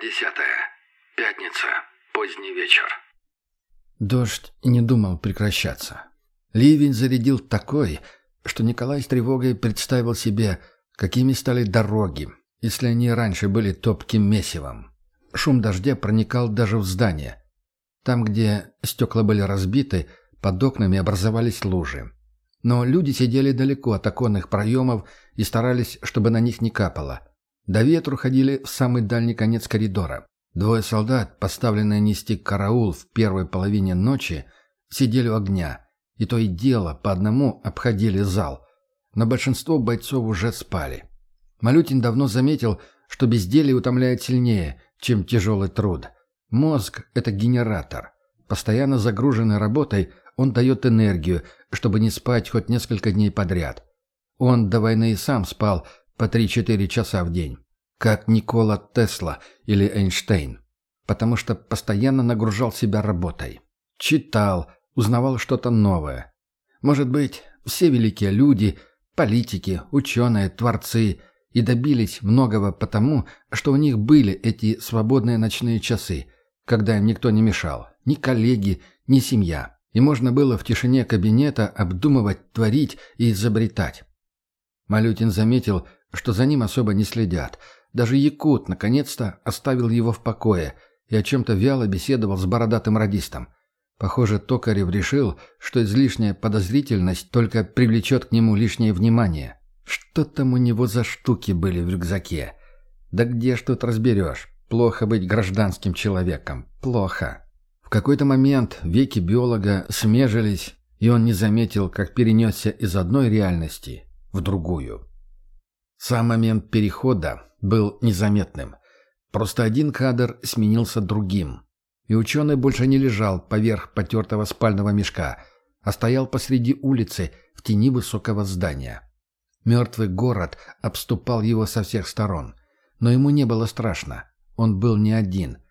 Десятая. Пятница. Поздний вечер. Дождь не думал прекращаться. Ливень зарядил такой, что Николай с тревогой представил себе, какими стали дороги, если они раньше были топким месивом. Шум дождя проникал даже в здание. Там, где стекла были разбиты, под окнами образовались лужи. Но люди сидели далеко от оконных проемов и старались, чтобы на них не капало. До ветру ходили в самый дальний конец коридора. Двое солдат, поставленные нести караул в первой половине ночи, сидели у огня, и то и дело по одному обходили зал. Но большинство бойцов уже спали. Малютин давно заметил, что безделье утомляет сильнее, чем тяжелый труд. Мозг – это генератор. Постоянно загруженный работой, он дает энергию, чтобы не спать хоть несколько дней подряд. Он до войны и сам спал по 3-4 часа в день. Как Никола Тесла или Эйнштейн. Потому что постоянно нагружал себя работой. Читал, узнавал что-то новое. Может быть, все великие люди, политики, ученые, творцы и добились многого потому, что у них были эти свободные ночные часы, когда им никто не мешал, ни коллеги, ни семья и можно было в тишине кабинета обдумывать, творить и изобретать. Малютин заметил, что за ним особо не следят. Даже Якут, наконец-то, оставил его в покое и о чем-то вяло беседовал с бородатым радистом. Похоже, Токарев решил, что излишняя подозрительность только привлечет к нему лишнее внимание. Что там у него за штуки были в рюкзаке? Да где ж тут разберешь? Плохо быть гражданским человеком. Плохо. В какой-то момент веки биолога смежились, и он не заметил, как перенесся из одной реальности в другую. Сам момент перехода был незаметным. Просто один кадр сменился другим. И ученый больше не лежал поверх потертого спального мешка, а стоял посреди улицы в тени высокого здания. Мертвый город обступал его со всех сторон. Но ему не было страшно. Он был не один –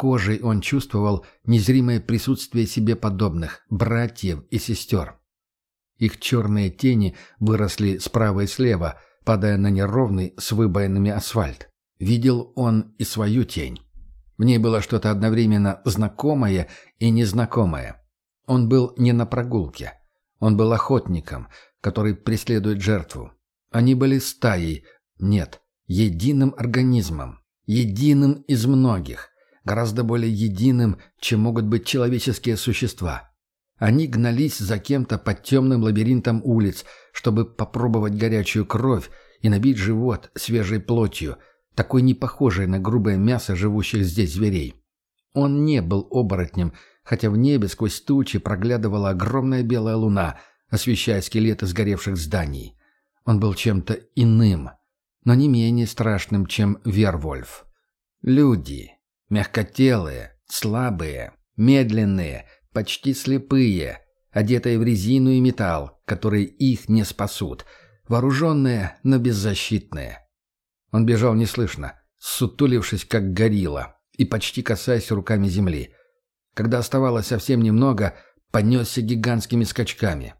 Кожей он чувствовал незримое присутствие себе подобных, братьев и сестер. Их черные тени выросли справа и слева, падая на неровный с выбоинами асфальт. Видел он и свою тень. В ней было что-то одновременно знакомое и незнакомое. Он был не на прогулке. Он был охотником, который преследует жертву. Они были стаей, нет, единым организмом, единым из многих гораздо более единым, чем могут быть человеческие существа. Они гнались за кем-то под темным лабиринтом улиц, чтобы попробовать горячую кровь и набить живот свежей плотью, такой не похожей на грубое мясо живущих здесь зверей. Он не был оборотнем, хотя в небе сквозь тучи проглядывала огромная белая луна, освещая скелеты сгоревших зданий. Он был чем-то иным, но не менее страшным, чем Вервольф. Люди. Мягкотелые, слабые, медленные, почти слепые, одетые в резину и металл, которые их не спасут, вооруженные, но беззащитные. Он бежал неслышно, сутулившись, как горилла, и почти касаясь руками земли. Когда оставалось совсем немного, понесся гигантскими скачками.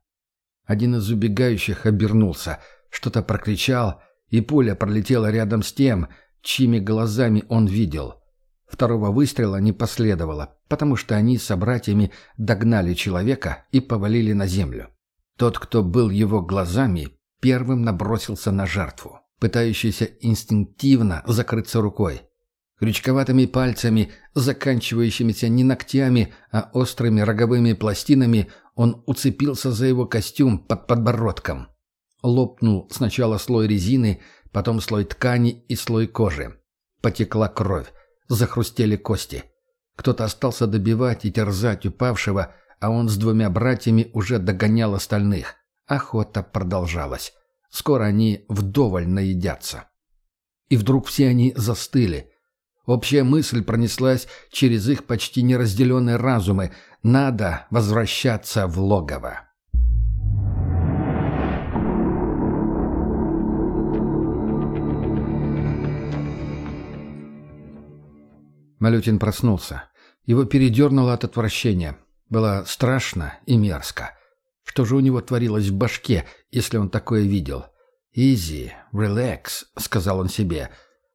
Один из убегающих обернулся, что-то прокричал, и пуля пролетела рядом с тем, чьими глазами он видел — Второго выстрела не последовало, потому что они с собратьями догнали человека и повалили на землю. Тот, кто был его глазами, первым набросился на жертву, пытающийся инстинктивно закрыться рукой. Крючковатыми пальцами, заканчивающимися не ногтями, а острыми роговыми пластинами, он уцепился за его костюм под подбородком. Лопнул сначала слой резины, потом слой ткани и слой кожи. Потекла кровь. Захрустели кости. Кто-то остался добивать и терзать упавшего, а он с двумя братьями уже догонял остальных. Охота продолжалась. Скоро они вдоволь наедятся. И вдруг все они застыли. Общая мысль пронеслась через их почти неразделенные разумы. Надо возвращаться в логово. Малютин проснулся. Его передернуло от отвращения. Было страшно и мерзко. Что же у него творилось в башке, если он такое видел? «Изи, релакс», — сказал он себе.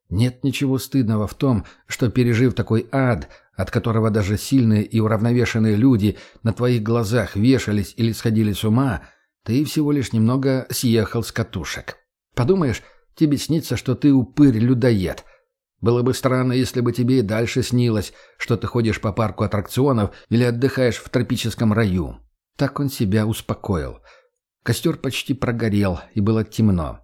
Нет ничего стыдного в том, что, пережив такой ад, от которого даже сильные и уравновешенные люди на твоих глазах вешались или сходили с ума, ты всего лишь немного съехал с катушек. Подумаешь, тебе снится, что ты упырь-людоед. Было бы странно, если бы тебе и дальше снилось, что ты ходишь по парку аттракционов или отдыхаешь в тропическом раю. Так он себя успокоил. Костер почти прогорел, и было темно.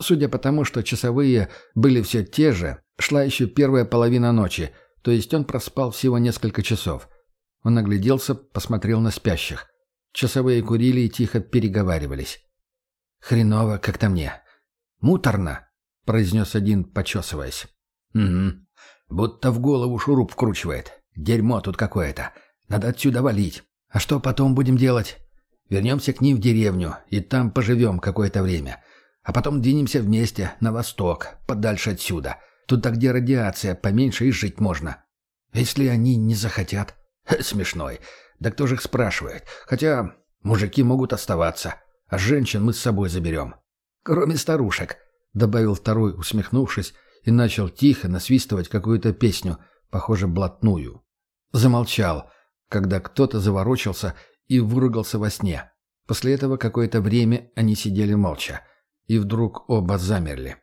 Судя по тому, что часовые были все те же, шла еще первая половина ночи, то есть он проспал всего несколько часов. Он огляделся, посмотрел на спящих. Часовые курили и тихо переговаривались. «Хреново как-то мне. Муторно», — произнес один, почесываясь. «Угу. Будто в голову шуруп вкручивает. Дерьмо тут какое-то. Надо отсюда валить. А что потом будем делать? Вернемся к ним в деревню, и там поживем какое-то время. А потом двинемся вместе на восток, подальше отсюда. Туда, где радиация поменьше и жить можно. Если они не захотят. Смешной. Да кто же их спрашивает? Хотя мужики могут оставаться, а женщин мы с собой заберем. Кроме старушек, добавил второй, усмехнувшись, и начал тихо насвистывать какую-то песню, похоже, блатную. Замолчал, когда кто-то заворочился и выругался во сне. После этого какое-то время они сидели молча. И вдруг оба замерли.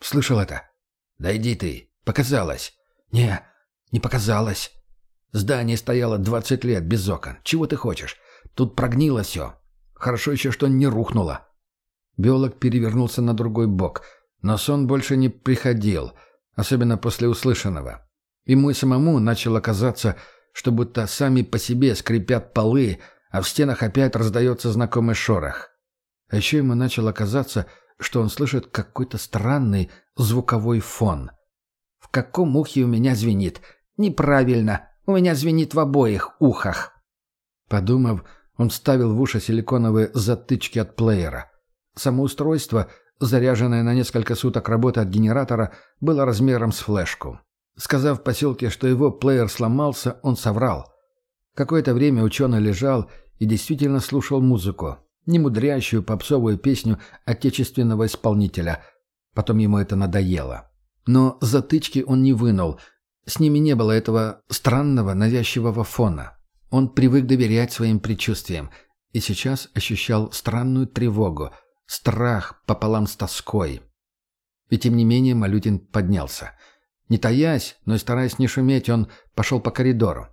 «Слышал это?» «Да иди ты. Показалось». «Не, не показалось». Здание стояло двадцать лет без окон. Чего ты хочешь? Тут прогнило все. Хорошо еще, что не рухнуло. Биолог перевернулся на другой бок, но сон больше не приходил, особенно после услышанного. Ему и самому начало казаться, что будто сами по себе скрипят полы, а в стенах опять раздается знакомый шорох. А еще ему начало казаться, что он слышит какой-то странный звуковой фон. «В каком ухе у меня звенит? Неправильно!» У меня звенит в обоих ухах». Подумав, он вставил в уши силиконовые затычки от плеера. Само устройство, заряженное на несколько суток работы от генератора, было размером с флешку. Сказав в поселке, что его плеер сломался, он соврал. Какое-то время ученый лежал и действительно слушал музыку, немудрящую попсовую песню отечественного исполнителя. Потом ему это надоело. Но затычки он не вынул, с ними не было этого странного, навязчивого фона. Он привык доверять своим предчувствиям и сейчас ощущал странную тревогу, страх пополам с тоской. И тем не менее Малютин поднялся. Не таясь, но и стараясь не шуметь, он пошел по коридору.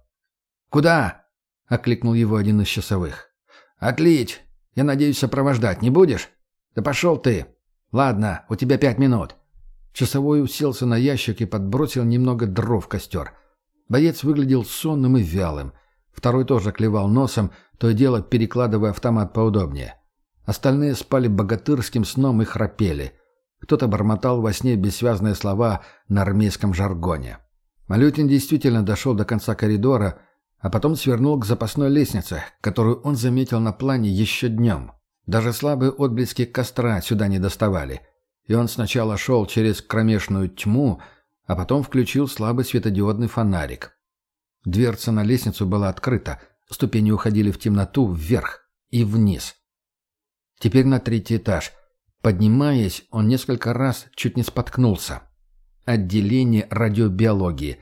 «Куда?» — окликнул его один из часовых. «Отлить! Я надеюсь, сопровождать не будешь?» «Да пошел ты! Ладно, у тебя пять минут». Часовой уселся на ящик и подбросил немного дров в костер. Боец выглядел сонным и вялым. Второй тоже клевал носом, то и дело перекладывая автомат поудобнее. Остальные спали богатырским сном и храпели. Кто-то бормотал во сне бессвязные слова на армейском жаргоне. Малютин действительно дошел до конца коридора, а потом свернул к запасной лестнице, которую он заметил на плане еще днем. Даже слабые отблески костра сюда не доставали — и он сначала шел через кромешную тьму, а потом включил слабый светодиодный фонарик. Дверца на лестницу была открыта, ступени уходили в темноту вверх и вниз. Теперь на третий этаж. Поднимаясь, он несколько раз чуть не споткнулся. Отделение радиобиологии.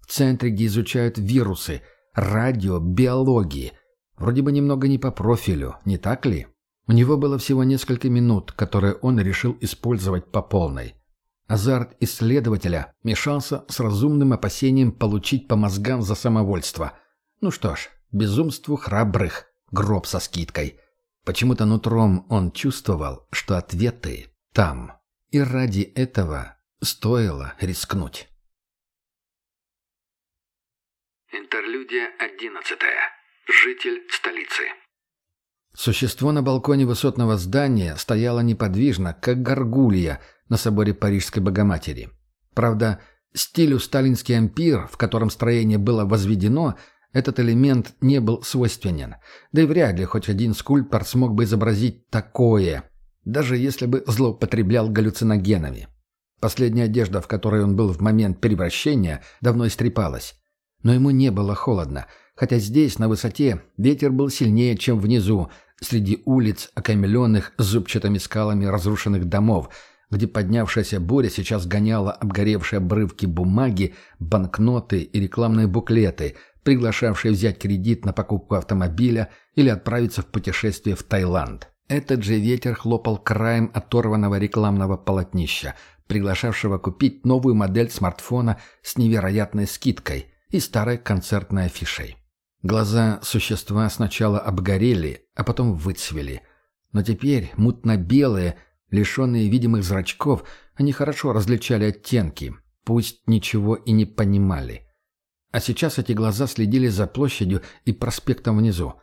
В центре, где изучают вирусы. Радиобиологии. Вроде бы немного не по профилю, не так ли? У него было всего несколько минут, которые он решил использовать по полной. Азарт исследователя мешался с разумным опасением получить по мозгам за самовольство. Ну что ж, безумству храбрых, гроб со скидкой. Почему-то нутром он чувствовал, что ответы там. И ради этого стоило рискнуть. Интерлюдия одиннадцатая. Житель столицы. Существо на балконе высотного здания стояло неподвижно, как горгулья на соборе Парижской Богоматери. Правда, стилю сталинский ампир, в котором строение было возведено, этот элемент не был свойственен. Да и вряд ли хоть один скульптор смог бы изобразить такое, даже если бы злоупотреблял галлюциногенами. Последняя одежда, в которой он был в момент превращения, давно истрепалась. Но ему не было холодно, хотя здесь, на высоте, ветер был сильнее, чем внизу, среди улиц, окаймленных зубчатыми скалами разрушенных домов, где поднявшаяся буря сейчас гоняла обгоревшие обрывки бумаги, банкноты и рекламные буклеты, приглашавшие взять кредит на покупку автомобиля или отправиться в путешествие в Таиланд. Этот же ветер хлопал краем оторванного рекламного полотнища, приглашавшего купить новую модель смартфона с невероятной скидкой и старой концертной афишей. Глаза существа сначала обгорели, а потом выцвели. Но теперь, мутно-белые, лишенные видимых зрачков, они хорошо различали оттенки, пусть ничего и не понимали. А сейчас эти глаза следили за площадью и проспектом внизу.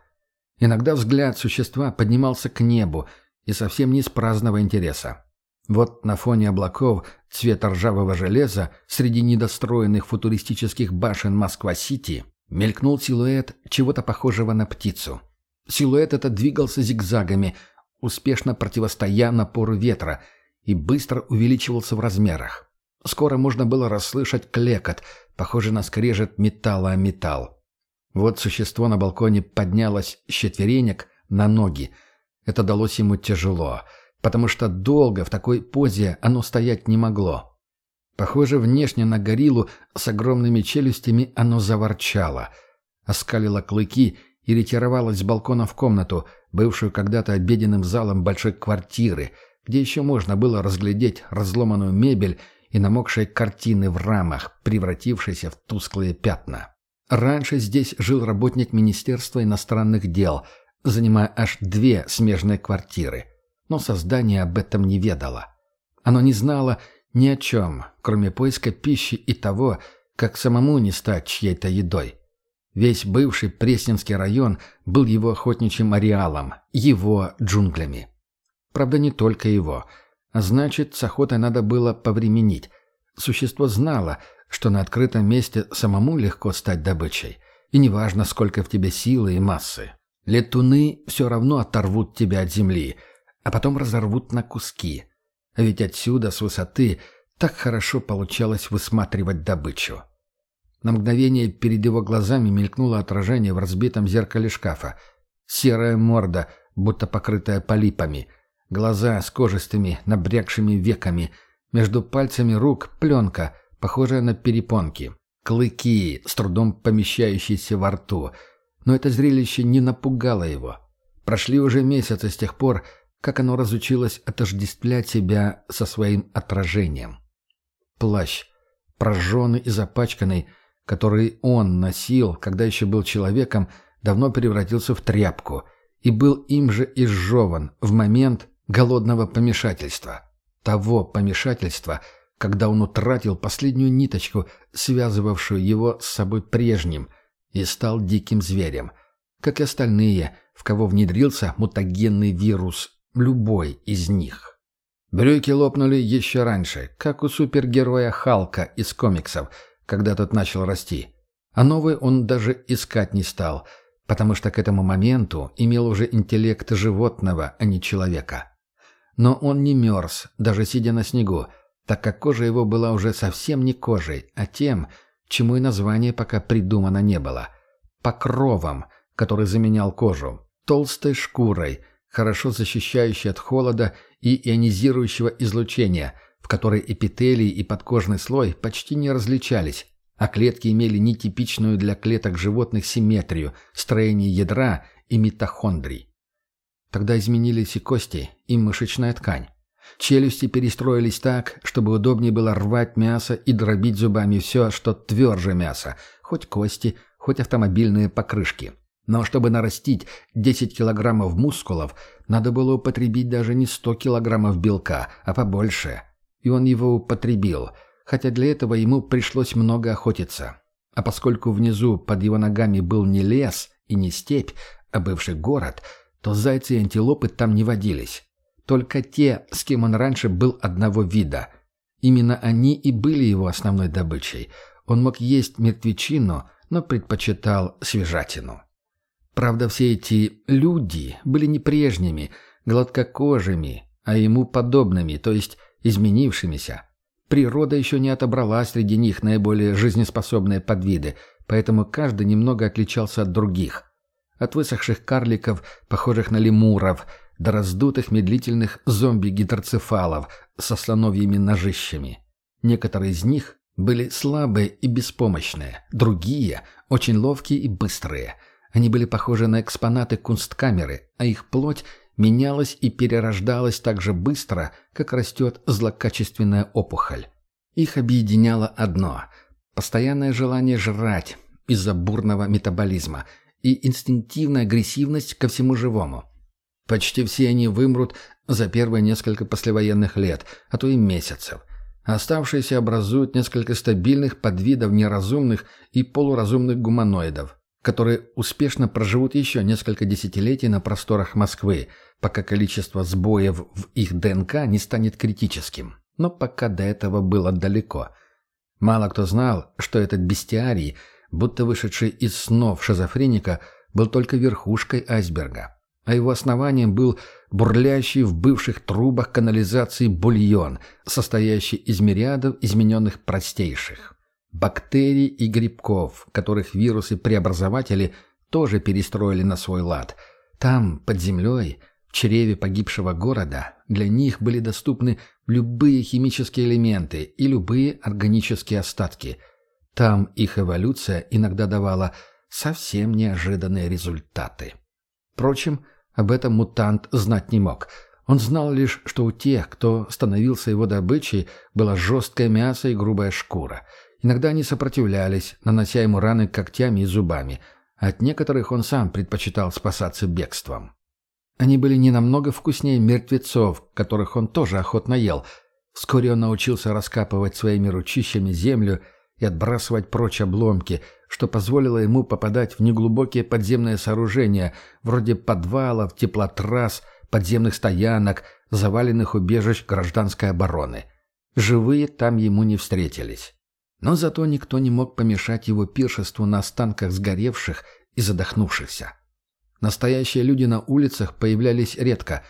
Иногда взгляд существа поднимался к небу, и совсем не из праздного интереса. Вот на фоне облаков цвета ржавого железа среди недостроенных футуристических башен Москва-Сити мелькнул силуэт чего-то похожего на птицу. Силуэт этот двигался зигзагами, успешно противостоя напору ветра, и быстро увеличивался в размерах. Скоро можно было расслышать клекот, похожий на скрежет металла о металл. Вот существо на балконе поднялось с четверенек на ноги. Это далось ему тяжело, потому что долго в такой позе оно стоять не могло. Похоже, внешне на гориллу с огромными челюстями оно заворчало, оскалило клыки и ретировалось с балкона в комнату, бывшую когда-то обеденным залом большой квартиры, где еще можно было разглядеть разломанную мебель и намокшие картины в рамах, превратившиеся в тусклые пятна. Раньше здесь жил работник Министерства иностранных дел, занимая аж две смежные квартиры. Но создание об этом не ведало. Оно не знало ни о чем, кроме поиска пищи и того, как самому не стать чьей-то едой. Весь бывший Пресненский район был его охотничьим ареалом, его джунглями. Правда, не только его. А значит, с охотой надо было повременить. Существо знало, что на открытом месте самому легко стать добычей. И неважно, сколько в тебе силы и массы. Летуны все равно оторвут тебя от земли, а потом разорвут на куски. Ведь отсюда, с высоты, так хорошо получалось высматривать добычу. На мгновение перед его глазами мелькнуло отражение в разбитом зеркале шкафа. Серая морда, будто покрытая полипами. Глаза с кожистыми, набрякшими веками. Между пальцами рук пленка — похожая на перепонки, клыки, с трудом помещающиеся во рту. Но это зрелище не напугало его. Прошли уже месяцы с тех пор, как оно разучилось отождествлять себя со своим отражением. Плащ, прожженный и запачканный, который он носил, когда еще был человеком, давно превратился в тряпку и был им же изжеван в момент голодного помешательства. Того помешательства – когда он утратил последнюю ниточку, связывавшую его с собой прежним, и стал диким зверем, как и остальные, в кого внедрился мутагенный вирус, любой из них. Брюки лопнули еще раньше, как у супергероя Халка из комиксов, когда тот начал расти. А новый он даже искать не стал, потому что к этому моменту имел уже интеллект животного, а не человека. Но он не мерз, даже сидя на снегу, так как кожа его была уже совсем не кожей, а тем, чему и название пока придумано не было. Покровом, который заменял кожу, толстой шкурой, хорошо защищающей от холода и ионизирующего излучения, в которой эпителий и подкожный слой почти не различались, а клетки имели нетипичную для клеток животных симметрию, строение ядра и митохондрий. Тогда изменились и кости, и мышечная ткань. Челюсти перестроились так, чтобы удобнее было рвать мясо и дробить зубами все, что тверже мяса, хоть кости, хоть автомобильные покрышки. Но чтобы нарастить 10 килограммов мускулов, надо было употребить даже не 100 килограммов белка, а побольше. И он его употребил, хотя для этого ему пришлось много охотиться. А поскольку внизу под его ногами был не лес и не степь, а бывший город, то зайцы и антилопы там не водились. Только те, с кем он раньше был одного вида. Именно они и были его основной добычей. Он мог есть мертвечину, но предпочитал свежатину. Правда, все эти «люди» были не прежними, гладкокожими, а ему подобными, то есть изменившимися. Природа еще не отобрала среди них наиболее жизнеспособные подвиды, поэтому каждый немного отличался от других. От высохших карликов, похожих на лемуров – до раздутых медлительных зомби-гидроцефалов со слоновьими ножищами. Некоторые из них были слабые и беспомощные, другие – очень ловкие и быстрые. Они были похожи на экспонаты кунсткамеры, а их плоть менялась и перерождалась так же быстро, как растет злокачественная опухоль. Их объединяло одно – постоянное желание жрать из-за бурного метаболизма и инстинктивная агрессивность ко всему живому. Почти все они вымрут за первые несколько послевоенных лет, а то и месяцев – Оставшиеся образуют несколько стабильных подвидов неразумных и полуразумных гуманоидов, которые успешно проживут еще несколько десятилетий на просторах Москвы, пока количество сбоев в их ДНК не станет критическим. Но пока до этого было далеко. Мало кто знал, что этот бестиарий, будто вышедший из снов шизофреника, был только верхушкой айсберга а его основанием был бурлящий в бывших трубах канализации бульон, состоящий из мириадов измененных простейших. Бактерий и грибков, которых вирусы-преобразователи тоже перестроили на свой лад. Там, под землей, в чреве погибшего города, для них были доступны любые химические элементы и любые органические остатки. Там их эволюция иногда давала совсем неожиданные результаты. Впрочем, об этом мутант знать не мог. Он знал лишь, что у тех, кто становился его добычей, было жесткое мясо и грубая шкура. Иногда они сопротивлялись, нанося ему раны когтями и зубами. От некоторых он сам предпочитал спасаться бегством. Они были не намного вкуснее мертвецов, которых он тоже охотно ел. Вскоре он научился раскапывать своими ручищами землю и отбрасывать прочь обломки, что позволило ему попадать в неглубокие подземные сооружения, вроде подвалов, теплотрасс, подземных стоянок, заваленных убежищ гражданской обороны. Живые там ему не встретились. Но зато никто не мог помешать его пиршеству на останках сгоревших и задохнувшихся. Настоящие люди на улицах появлялись редко.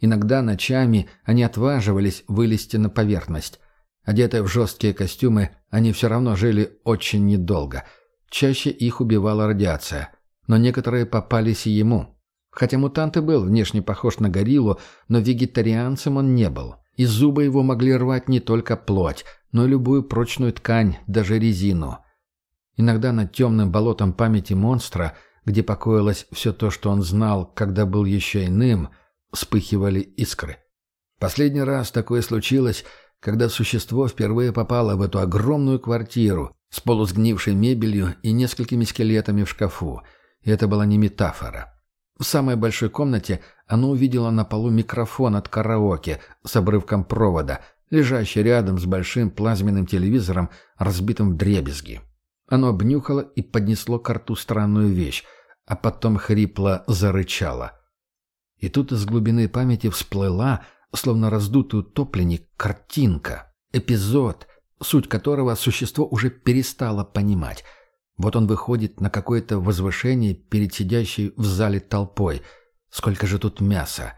Иногда ночами они отваживались вылезти на поверхность. Одетые в жесткие костюмы, они все равно жили очень недолго – Чаще их убивала радиация, но некоторые попались и ему. Хотя мутант и был внешне похож на гориллу, но вегетарианцем он не был. И зубы его могли рвать не только плоть, но и любую прочную ткань, даже резину. Иногда над темным болотом памяти монстра, где покоилось все то, что он знал, когда был еще иным, вспыхивали искры. Последний раз такое случилось, когда существо впервые попало в эту огромную квартиру, с полусгнившей мебелью и несколькими скелетами в шкафу. И это была не метафора. В самой большой комнате оно увидело на полу микрофон от караоке с обрывком провода, лежащий рядом с большим плазменным телевизором, разбитым в дребезги. Оно обнюхало и поднесло к рту странную вещь, а потом хрипло зарычало. И тут из глубины памяти всплыла, словно раздутый утопленник, картинка, эпизод, суть которого существо уже перестало понимать. Вот он выходит на какое-то возвышение перед сидящей в зале толпой. Сколько же тут мяса!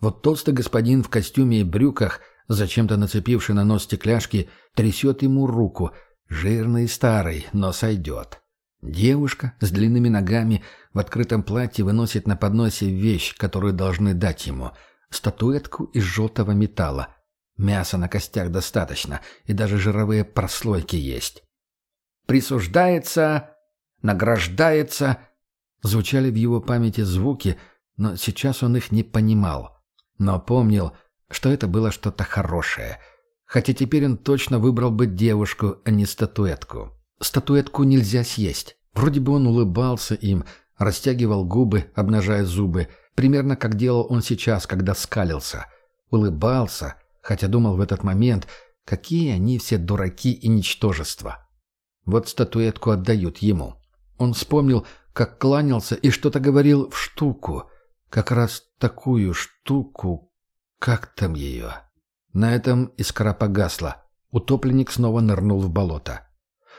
Вот толстый господин в костюме и брюках, зачем-то нацепивший на нос стекляшки, трясет ему руку. Жирный и старый, но сойдет. Девушка с длинными ногами в открытом платье выносит на подносе вещь, которую должны дать ему. Статуэтку из желтого металла. Мяса на костях достаточно, и даже жировые прослойки есть. «Присуждается, награждается...» Звучали в его памяти звуки, но сейчас он их не понимал. Но помнил, что это было что-то хорошее. Хотя теперь он точно выбрал бы девушку, а не статуэтку. Статуэтку нельзя съесть. Вроде бы он улыбался им, растягивал губы, обнажая зубы, примерно как делал он сейчас, когда скалился. Улыбался, хотя думал в этот момент, какие они все дураки и ничтожества. Вот статуэтку отдают ему. Он вспомнил, как кланялся и что-то говорил в штуку. Как раз такую штуку. Как там ее? На этом искра погасла. Утопленник снова нырнул в болото.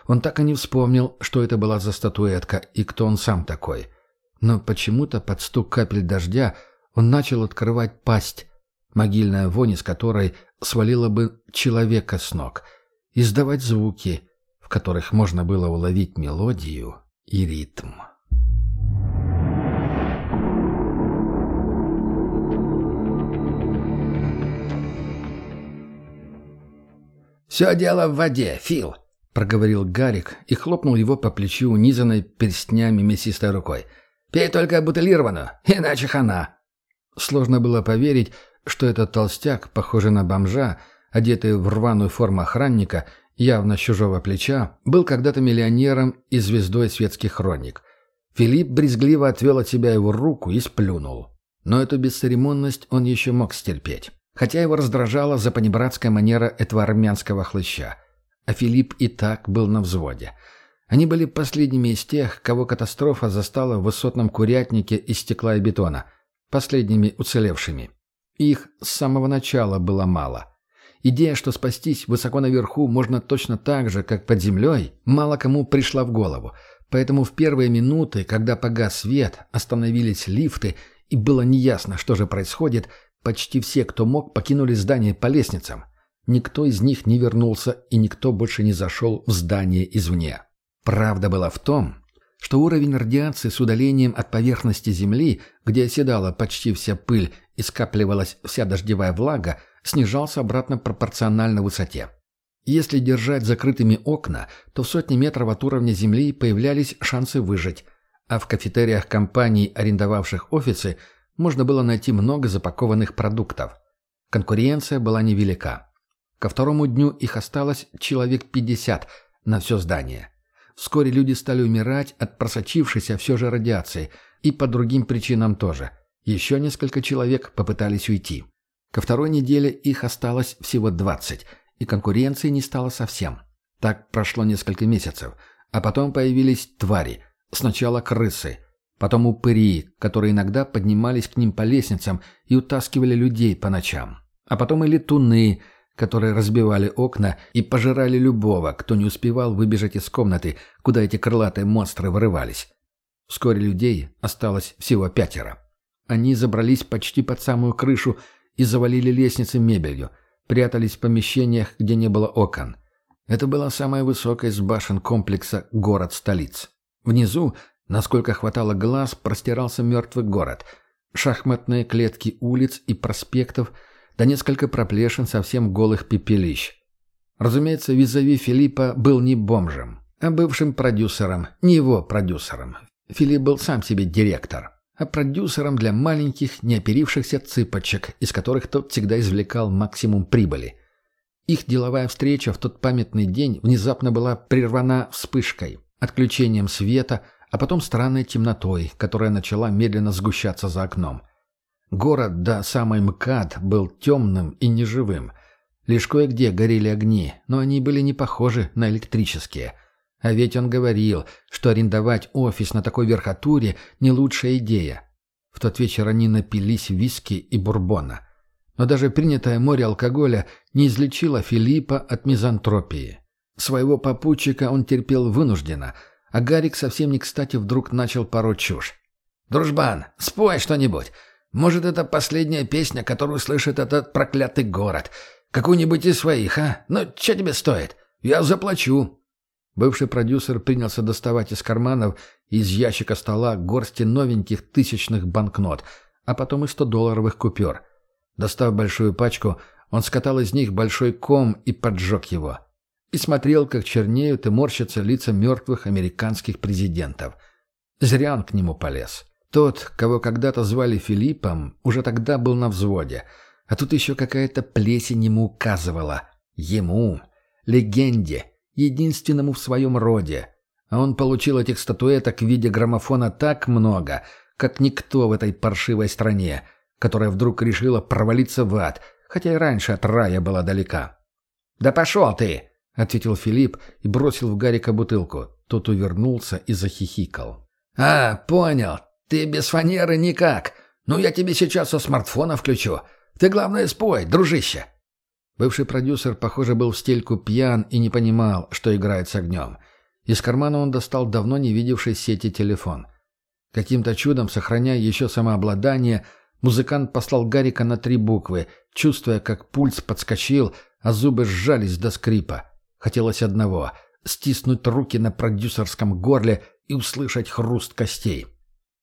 Он так и не вспомнил, что это была за статуэтка и кто он сам такой но почему-то под стук капель дождя он начал открывать пасть, могильная вонь из которой свалила бы человека с ног, издавать звуки, в которых можно было уловить мелодию и ритм. «Все дело в воде, Фил!» — проговорил Гарик и хлопнул его по плечу унизанной перстнями мясистой рукой — «Пей только бутылированную, иначе хана». Сложно было поверить, что этот толстяк, похожий на бомжа, одетый в рваную форму охранника, явно с чужого плеча, был когда-то миллионером и звездой светских хроник. Филипп брезгливо отвел от себя его руку и сплюнул. Но эту бесцеремонность он еще мог стерпеть. Хотя его раздражала запанибратская манера этого армянского хлыща. А Филипп и так был на взводе. Они были последними из тех, кого катастрофа застала в высотном курятнике из стекла и бетона. Последними уцелевшими. Их с самого начала было мало. Идея, что спастись высоко наверху можно точно так же, как под землей, мало кому пришла в голову. Поэтому в первые минуты, когда погас свет, остановились лифты, и было неясно, что же происходит, почти все, кто мог, покинули здание по лестницам. Никто из них не вернулся, и никто больше не зашел в здание извне. Правда была в том, что уровень радиации с удалением от поверхности Земли, где оседала почти вся пыль и скапливалась вся дождевая влага, снижался обратно пропорционально высоте. Если держать закрытыми окна, то в сотни метров от уровня земли появлялись шансы выжить, а в кафетериях компаний, арендовавших офисы, можно было найти много запакованных продуктов. Конкуренция была невелика. Ко второму дню их осталось человек 50 на все здание. Вскоре люди стали умирать от просочившейся все же радиации, и по другим причинам тоже. Еще несколько человек попытались уйти. Ко второй неделе их осталось всего 20, и конкуренции не стало совсем. Так прошло несколько месяцев, а потом появились твари. Сначала крысы, потом упыри, которые иногда поднимались к ним по лестницам и утаскивали людей по ночам. А потом и летуны, которые разбивали окна и пожирали любого, кто не успевал выбежать из комнаты, куда эти крылатые монстры вырывались. Вскоре людей осталось всего пятеро. Они забрались почти под самую крышу и завалили лестницы мебелью, прятались в помещениях, где не было окон. Это была самая высокая из башен комплекса город-столиц. Внизу, насколько хватало глаз, простирался мертвый город. Шахматные клетки улиц и проспектов, да несколько проплешин совсем голых пепелищ. Разумеется, визави Филиппа был не бомжем, а бывшим продюсером, не его продюсером. Филипп был сам себе директор а продюсером для маленьких, неоперившихся цыпочек, из которых тот всегда извлекал максимум прибыли. Их деловая встреча в тот памятный день внезапно была прервана вспышкой, отключением света, а потом странной темнотой, которая начала медленно сгущаться за окном. Город до самой МКАД был темным и неживым. Лишь кое-где горели огни, но они были не похожи на электрические – а ведь он говорил, что арендовать офис на такой верхотуре – не лучшая идея. В тот вечер они напились виски и бурбона. Но даже принятое море алкоголя не излечило Филиппа от мизантропии. Своего попутчика он терпел вынужденно, а Гарик совсем не кстати вдруг начал пороть чушь. «Дружбан, спой что-нибудь. Может, это последняя песня, которую слышит этот проклятый город. Какую-нибудь из своих, а? Ну, что тебе стоит? Я заплачу». Бывший продюсер принялся доставать из карманов из ящика стола горсти новеньких тысячных банкнот, а потом и 100-долларовых купюр. Достав большую пачку, он скатал из них большой ком и поджег его. И смотрел, как чернеют и морщатся лица мертвых американских президентов. Зря он к нему полез. Тот, кого когда-то звали Филиппом, уже тогда был на взводе. А тут еще какая-то плесень ему указывала. Ему, легенде, единственному в своем роде. А он получил этих статуэток в виде граммофона так много, как никто в этой паршивой стране, которая вдруг решила провалиться в ад, хотя и раньше от рая была далека. «Да пошел ты!» — ответил Филипп и бросил в Гарика бутылку. Тот увернулся и захихикал. «А, понял. Ты без фанеры никак. Ну, я тебе сейчас со смартфона включу. Ты, главное, спой, дружище!» Бывший продюсер, похоже, был в стельку пьян и не понимал, что играет с огнем. Из кармана он достал давно не видевший сети телефон. Каким-то чудом, сохраняя еще самообладание, музыкант послал Гарика на три буквы, чувствуя, как пульс подскочил, а зубы сжались до скрипа. Хотелось одного — стиснуть руки на продюсерском горле и услышать хруст костей.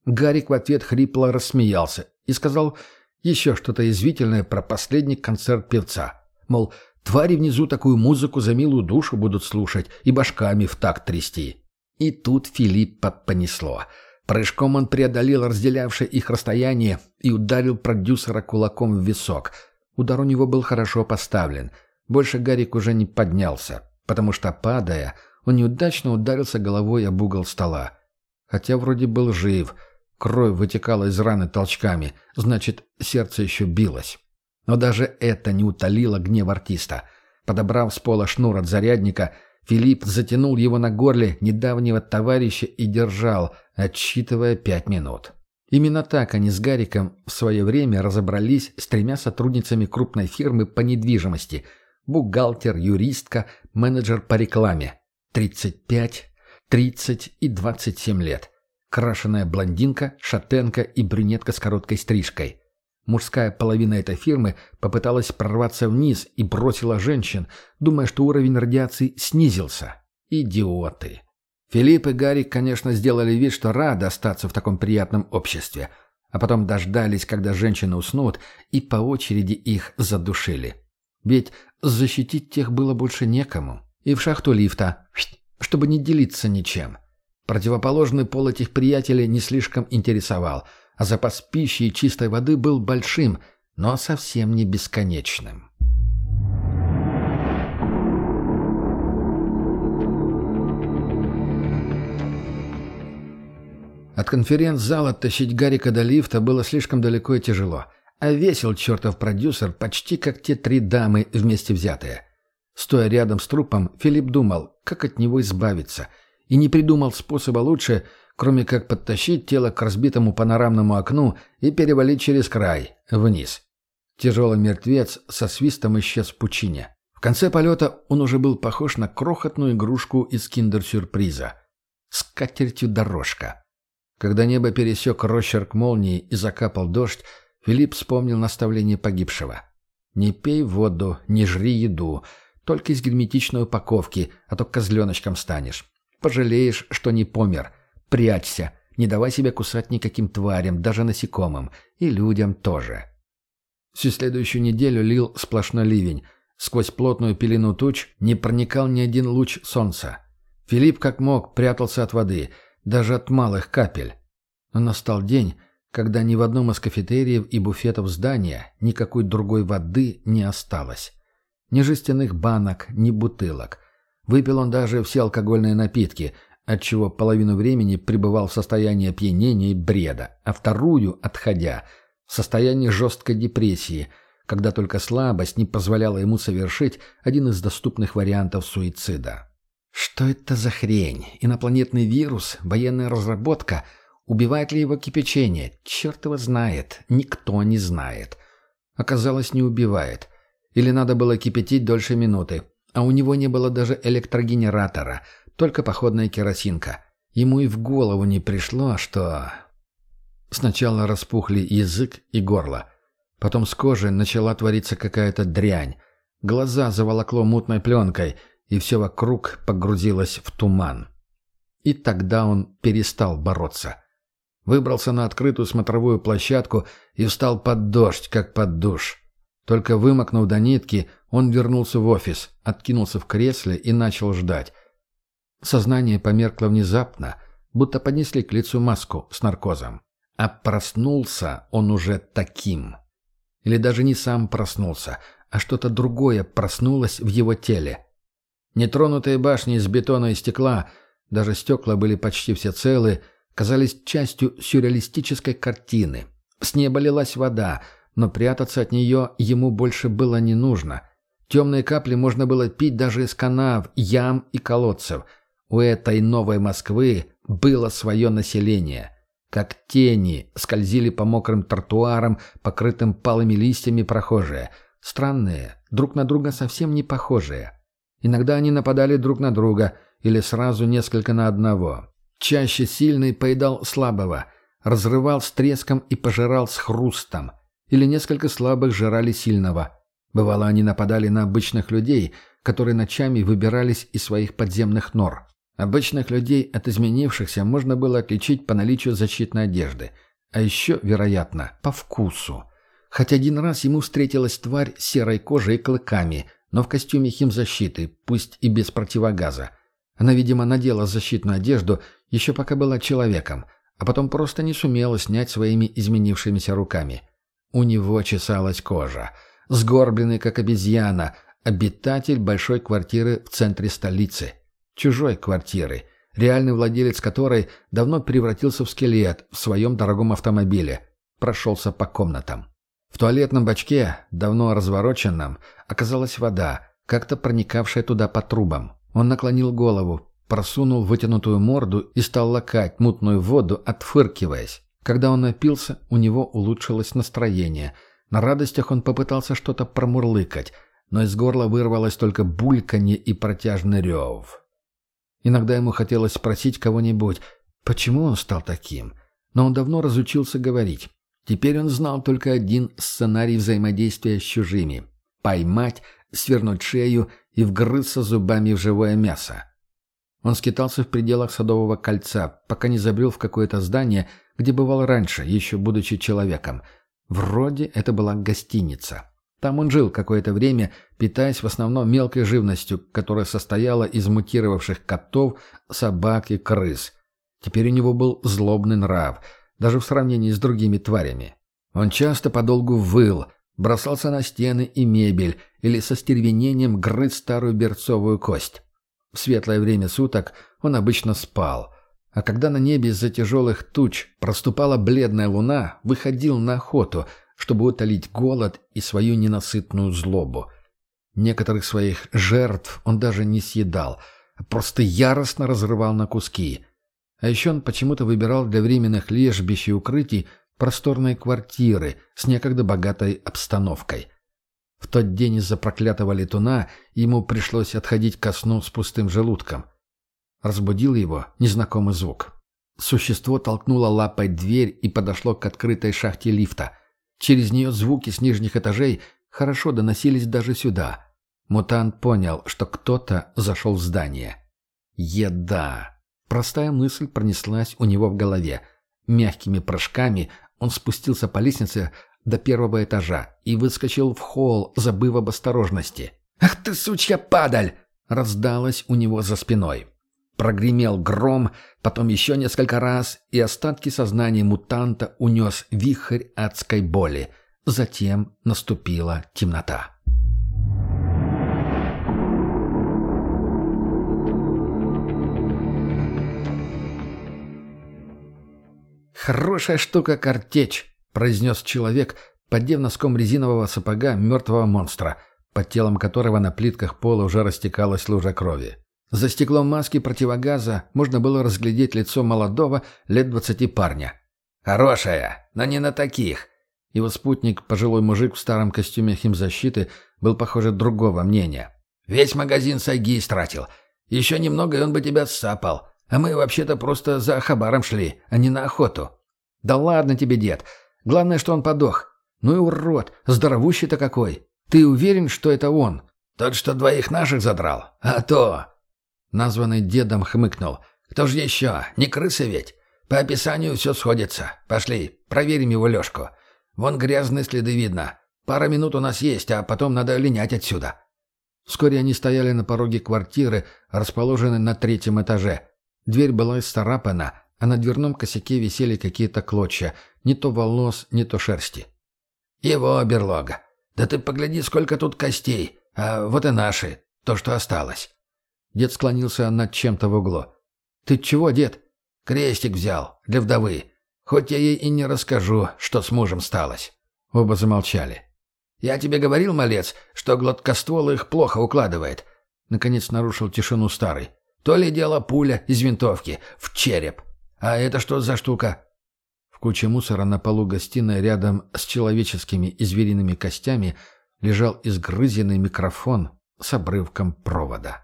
Гарик в ответ хрипло рассмеялся и сказал еще что-то извительное про последний концерт певца. Мол, Твари внизу такую музыку за милую душу будут слушать и башками в такт трясти. И тут Филиппа понесло. Прыжком он преодолел разделявшее их расстояние и ударил продюсера кулаком в висок. Удар у него был хорошо поставлен. Больше Гарик уже не поднялся, потому что, падая, он неудачно ударился головой об угол стола. Хотя вроде был жив. Кровь вытекала из раны толчками, значит, сердце еще билось. Но даже это не утолило гнев артиста. Подобрав с пола шнур от зарядника, Филипп затянул его на горле недавнего товарища и держал, отсчитывая пять минут. Именно так они с Гариком в свое время разобрались с тремя сотрудницами крупной фирмы по недвижимости – бухгалтер, юристка, менеджер по рекламе. 35, 30 и 27 лет. Крашеная блондинка, шатенка и брюнетка с короткой стрижкой – Мужская половина этой фирмы попыталась прорваться вниз и бросила женщин, думая, что уровень радиации снизился. Идиоты. Филипп и Гарри, конечно, сделали вид, что рады остаться в таком приятном обществе, а потом дождались, когда женщины уснут, и по очереди их задушили. Ведь защитить тех было больше некому. И в шахту лифта, чтобы не делиться ничем. Противоположный пол этих приятелей не слишком интересовал – а запас пищи и чистой воды был большим, но совсем не бесконечным. От конференц-зала тащить Гарика до лифта было слишком далеко и тяжело, а весил чертов продюсер почти как те три дамы вместе взятые. Стоя рядом с трупом, Филипп думал, как от него избавиться, и не придумал способа лучше, кроме как подтащить тело к разбитому панорамному окну и перевалить через край, вниз. Тяжелый мертвец со свистом исчез в пучине. В конце полета он уже был похож на крохотную игрушку из киндер-сюрприза. С дорожка. Когда небо пересек росчерк молнии и закапал дождь, Филипп вспомнил наставление погибшего. «Не пей воду, не жри еду, только из герметичной упаковки, а то козленочком станешь. Пожалеешь, что не помер. Прячься, не давай себя кусать никаким тварям, даже насекомым, и людям тоже. Всю следующую неделю лил сплошной ливень. Сквозь плотную пелену туч не проникал ни один луч солнца. Филипп как мог прятался от воды, даже от малых капель. Но настал день, когда ни в одном из кафетериев и буфетов здания никакой другой воды не осталось. Ни жестяных банок, ни бутылок. Выпил он даже все алкогольные напитки, отчего половину времени пребывал в состоянии опьянения и бреда, а вторую, отходя, в состоянии жесткой депрессии, когда только слабость не позволяла ему совершить один из доступных вариантов суицида. Что это за хрень? Инопланетный вирус? Военная разработка? Убивает ли его кипячение? Черт его знает. Никто не знает. Оказалось, не убивает. Или надо было кипятить дольше минуты. А у него не было даже электрогенератора – только походная керосинка. Ему и в голову не пришло, что... Сначала распухли язык и горло. Потом с кожи начала твориться какая-то дрянь. Глаза заволокло мутной пленкой, и все вокруг погрузилось в туман. И тогда он перестал бороться. Выбрался на открытую смотровую площадку и встал под дождь, как под душ. Только вымокнув до нитки, он вернулся в офис, откинулся в кресле и начал ждать. Сознание померкло внезапно, будто поднесли к лицу маску с наркозом. А проснулся он уже таким. Или даже не сам проснулся, а что-то другое проснулось в его теле. Нетронутые башни из бетона и стекла, даже стекла были почти все целы, казались частью сюрреалистической картины. С неба лилась вода, но прятаться от нее ему больше было не нужно. Темные капли можно было пить даже из канав, ям и колодцев – у этой новой Москвы было свое население. Как тени скользили по мокрым тротуарам, покрытым палыми листьями прохожие. Странные, друг на друга совсем не похожие. Иногда они нападали друг на друга или сразу несколько на одного. Чаще сильный поедал слабого, разрывал с треском и пожирал с хрустом. Или несколько слабых жрали сильного. Бывало, они нападали на обычных людей, которые ночами выбирались из своих подземных нор. Обычных людей от изменившихся можно было отличить по наличию защитной одежды, а еще, вероятно, по вкусу. Хоть один раз ему встретилась тварь с серой кожей и клыками, но в костюме химзащиты, пусть и без противогаза. Она, видимо, надела защитную одежду еще пока была человеком, а потом просто не сумела снять своими изменившимися руками. У него чесалась кожа. Сгорбленный, как обезьяна, обитатель большой квартиры в центре столицы. Чужой квартиры, реальный владелец которой давно превратился в скелет в своем дорогом автомобиле. Прошелся по комнатам. В туалетном бачке, давно развороченном, оказалась вода, как-то проникавшая туда по трубам. Он наклонил голову, просунул вытянутую морду и стал лакать мутную воду, отфыркиваясь. Когда он напился, у него улучшилось настроение. На радостях он попытался что-то промурлыкать, но из горла вырвалось только бульканье и протяжный рев. Иногда ему хотелось спросить кого-нибудь, почему он стал таким, но он давно разучился говорить. Теперь он знал только один сценарий взаимодействия с чужими — поймать, свернуть шею и вгрызться зубами в живое мясо. Он скитался в пределах Садового кольца, пока не забрел в какое-то здание, где бывал раньше, еще будучи человеком. Вроде это была гостиница. Там он жил какое-то время, питаясь в основном мелкой живностью, которая состояла из мутировавших котов, собак и крыс. Теперь у него был злобный нрав, даже в сравнении с другими тварями. Он часто подолгу выл, бросался на стены и мебель или со стервенением грыз старую берцовую кость. В светлое время суток он обычно спал, а когда на небе из-за тяжелых туч проступала бледная луна, выходил на охоту, чтобы утолить голод и свою ненасытную злобу. Некоторых своих жертв он даже не съедал, а просто яростно разрывал на куски. А еще он почему-то выбирал для временных лежбищ и укрытий просторные квартиры с некогда богатой обстановкой. В тот день из-за проклятого летуна ему пришлось отходить ко сну с пустым желудком. Разбудил его незнакомый звук. Существо толкнуло лапой дверь и подошло к открытой шахте лифта. Через нее звуки с нижних этажей хорошо доносились даже сюда. Мутант понял, что кто-то зашел в здание. Еда. Простая мысль пронеслась у него в голове. Мягкими прыжками он спустился по лестнице до первого этажа и выскочил в холл, забыв об осторожности. «Ах ты, сучья падаль!» раздалось у него за спиной. Прогремел гром, потом еще несколько раз, и остатки сознания мутанта унес вихрь адской боли. Затем наступила темнота. «Хорошая штука картечь», произнес человек, поддев носком резинового сапога мертвого монстра, под телом которого на плитках пола уже растекалась лужа крови. За стеклом маски противогаза можно было разглядеть лицо молодого, лет двадцати парня. «Хорошая, но не на таких!» Его спутник, пожилой мужик в старом костюме химзащиты, был, похоже, другого мнения. «Весь магазин сайги истратил. Еще немного, и он бы тебя сапал. А мы вообще-то просто за хабаром шли, а не на охоту». «Да ладно тебе, дед. Главное, что он подох. Ну и урод, здоровущий-то какой. Ты уверен, что это он? Тот, что двоих наших задрал? А то!» Названный дедом хмыкнул. «Кто же еще? Не крыса ведь? По описанию все сходится. Пошли, проверим его лёжку. Вон грязные следы видно. Пара минут у нас есть, а потом надо линять отсюда». Вскоре они стояли на пороге квартиры, расположенной на третьем этаже. Дверь была исцарапана, а на дверном косяке висели какие-то клочья, не то волос, не то шерсти. «Его берлога. Да ты погляди, сколько тут костей. А вот и наши, то, что осталось». Дед склонился над чем-то в углу. «Ты чего, дед?» «Крестик взял, для вдовы. Хоть я ей и не расскажу, что с мужем сталось». Оба замолчали. «Я тебе говорил, малец, что гладкоствол их плохо укладывает». Наконец нарушил тишину старый. «То ли дело пуля из винтовки в череп. А это что за штука?» В куче мусора на полу гостиной рядом с человеческими и звериными костями лежал изгрызенный микрофон с обрывком провода.